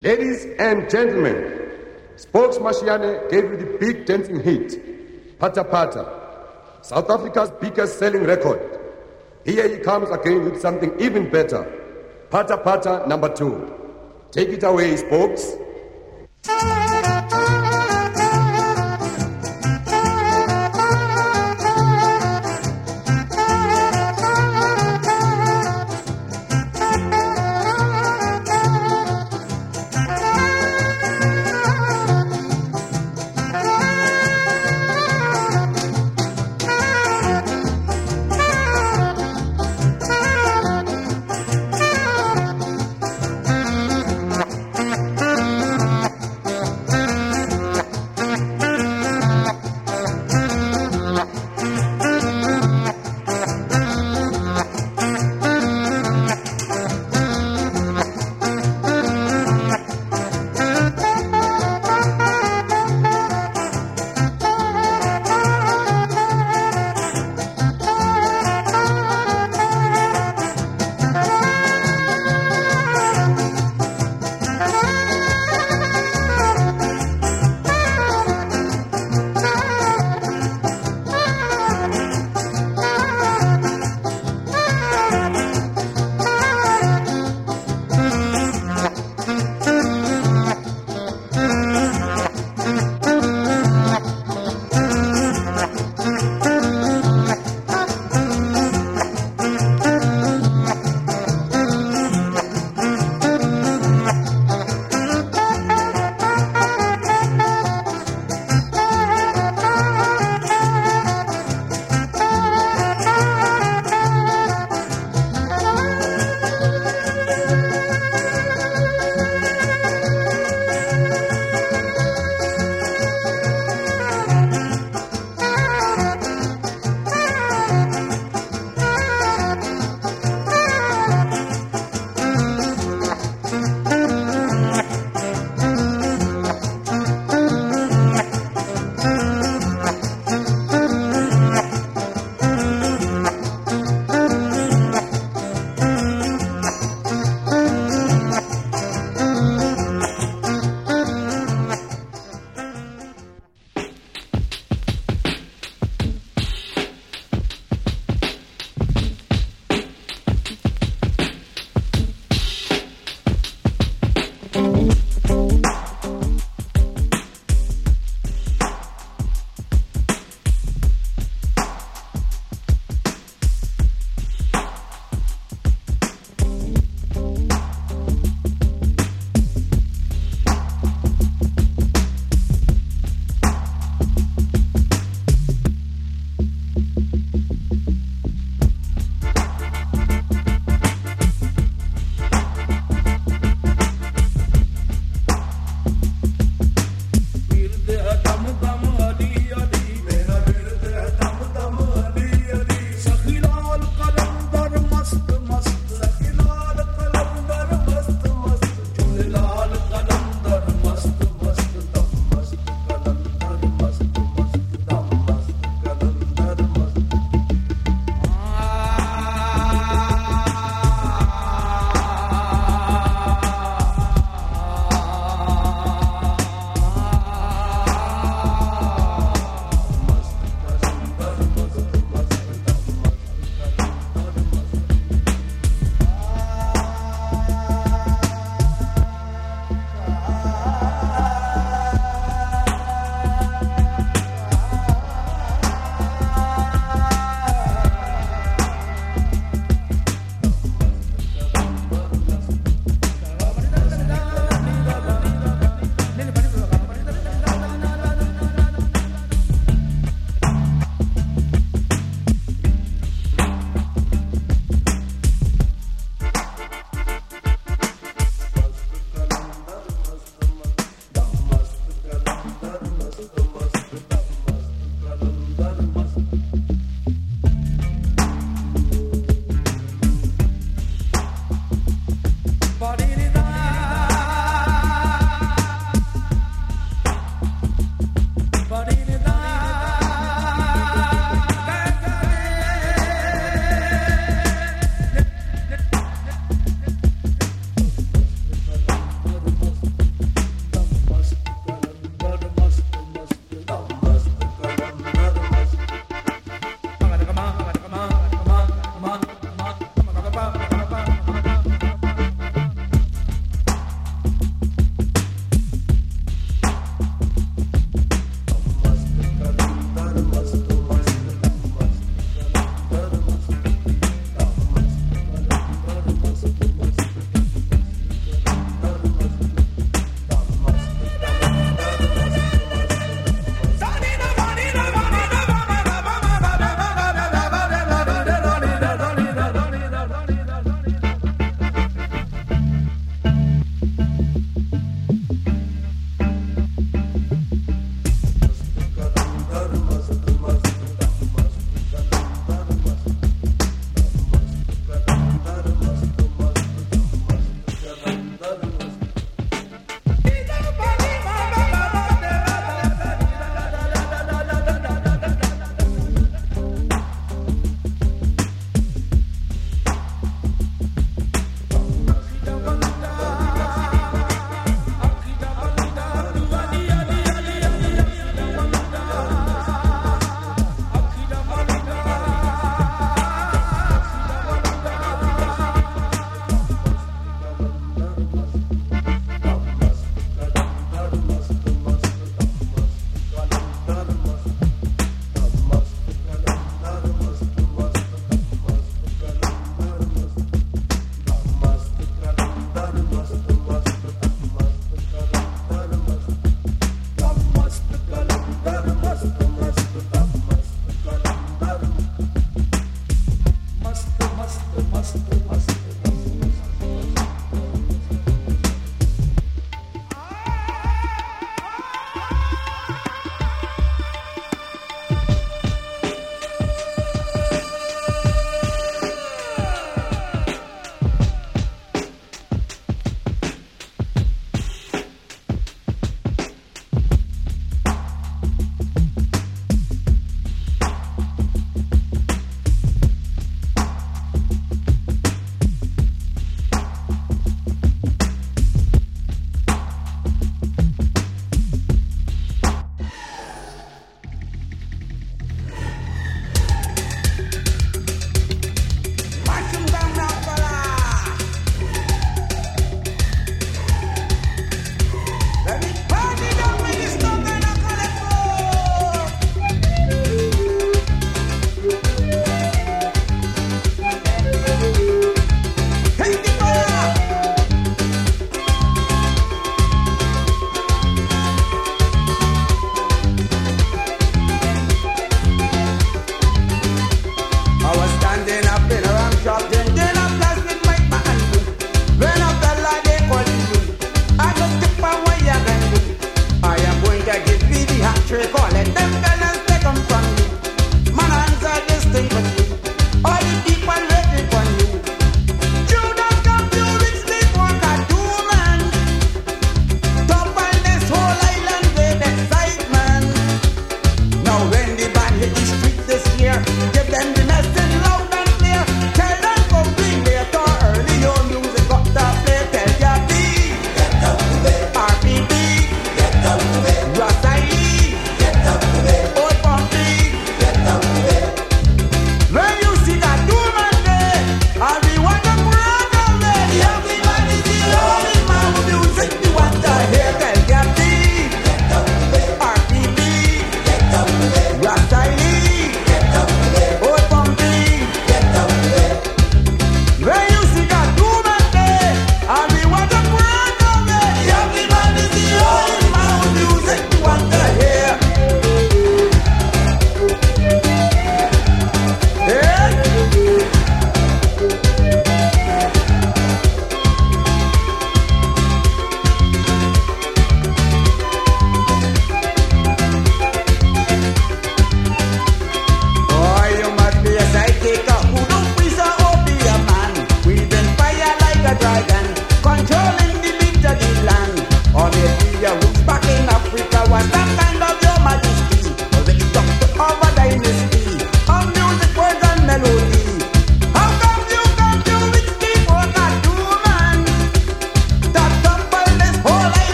Ladies and gentlemen, Spokes Mashiane gave you the big dancing hit, Pata Pata, South Africa's biggest selling record. Here he comes again with something even better, Pata Pata number two. Take it away, Spokes.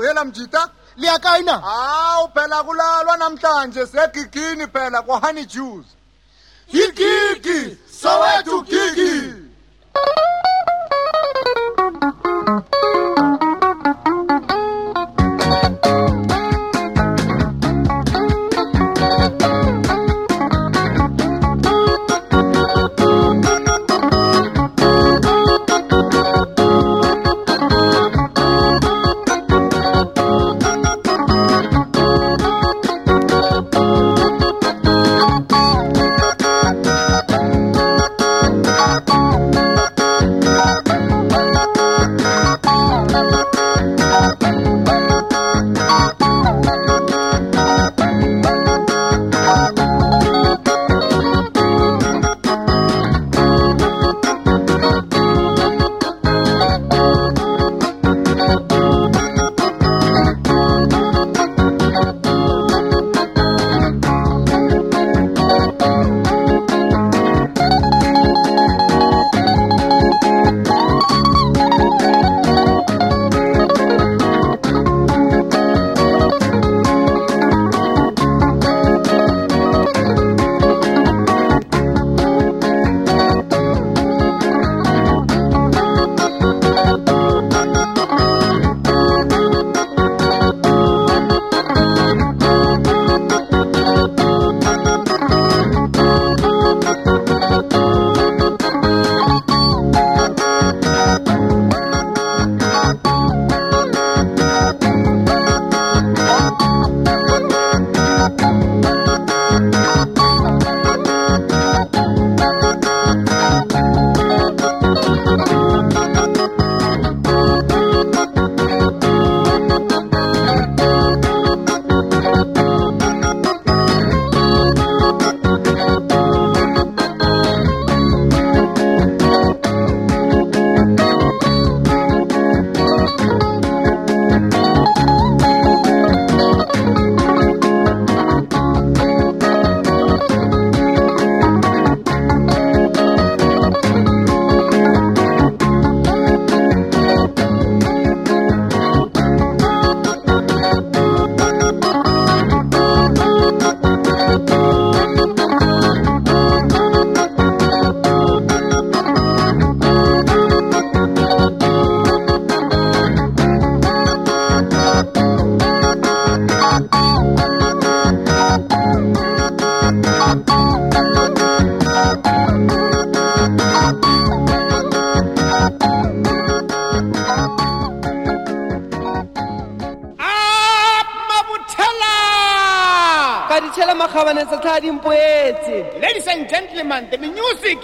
Phela mjita? Liyakaina hawu phela kulalwa namhlanje segigini phela kwa-honey juice. Igigi sowethu gigi. up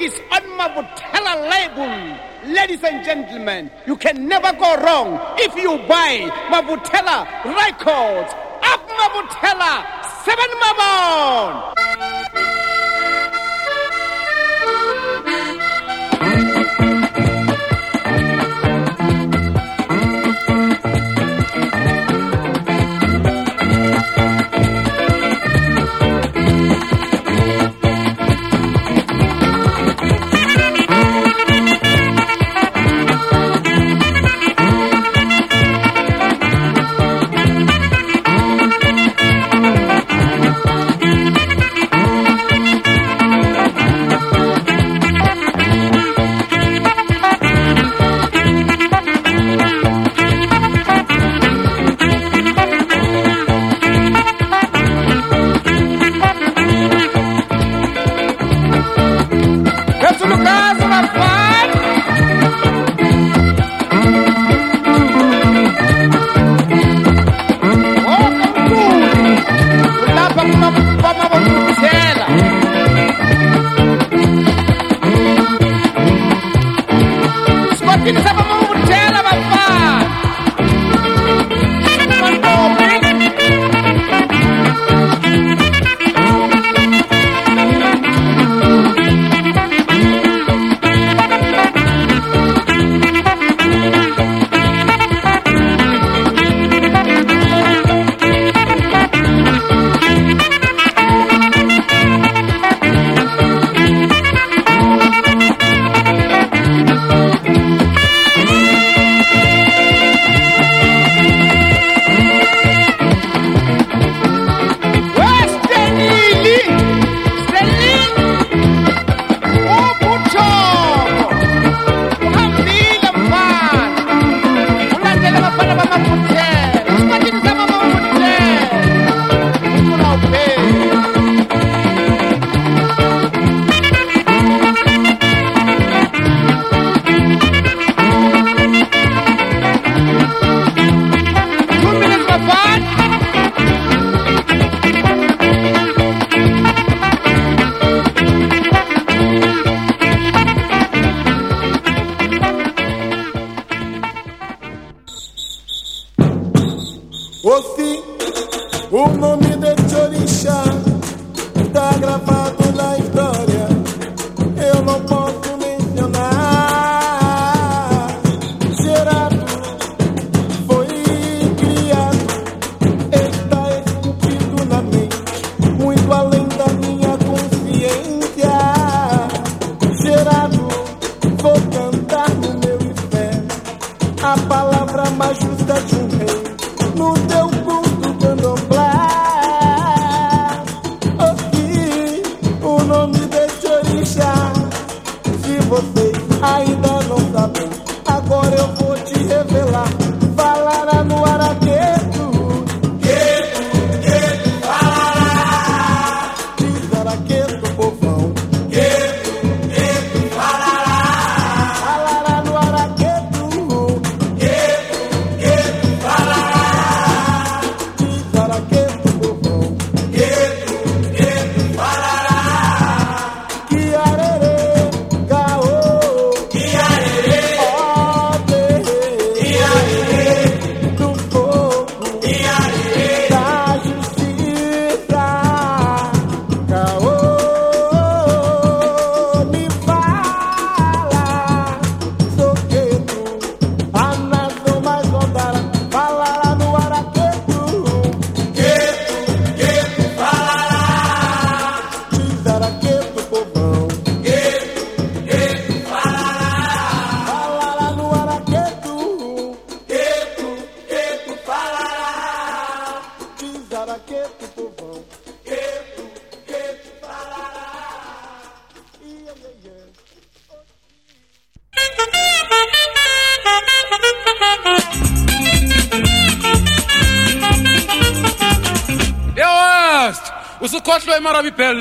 is on Mavuthela label. Ladies and gentlemen you can never go wrong if you buy Mavuthela records. Up Mavuthela seven mabon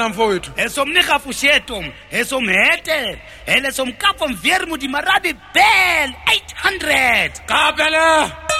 wena kap van esomhete elesomkapomvermudi marabi bel 800 kapela!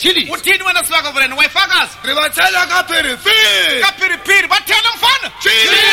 Chile. não é sivaka vrena waifakazi. Rivatela kapiripiri. Kapiripiri vatela mfana. Chile. Chile.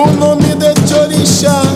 O nome de Orixá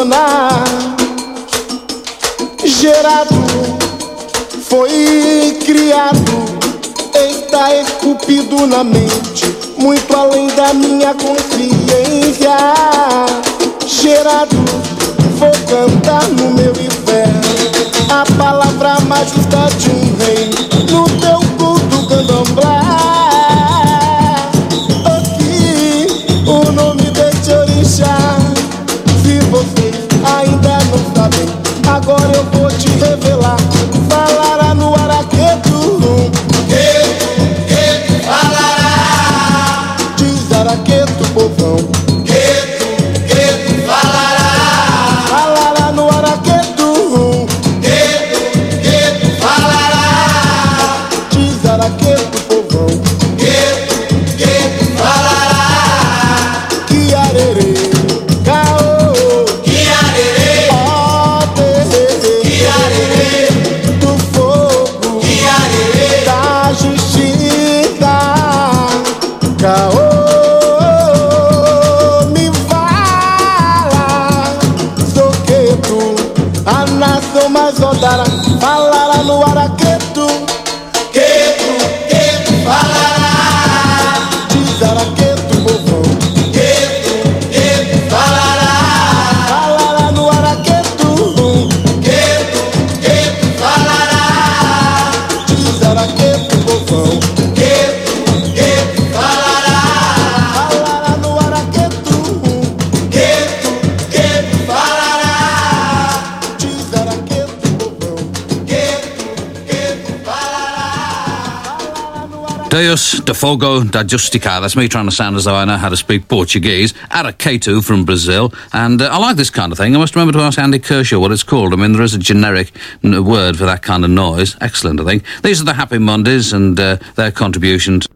Paraná, gerado, foi criado, está é na mente. Deus de Fogo da Justica. That's me trying to sound as though I know how to speak Portuguese. Araketu from Brazil. And uh, I like this kind of thing. I must remember to ask Andy Kershaw what it's called. I mean, there is a generic n- word for that kind of noise. Excellent, I think. These are the Happy Mondays and uh, their contributions.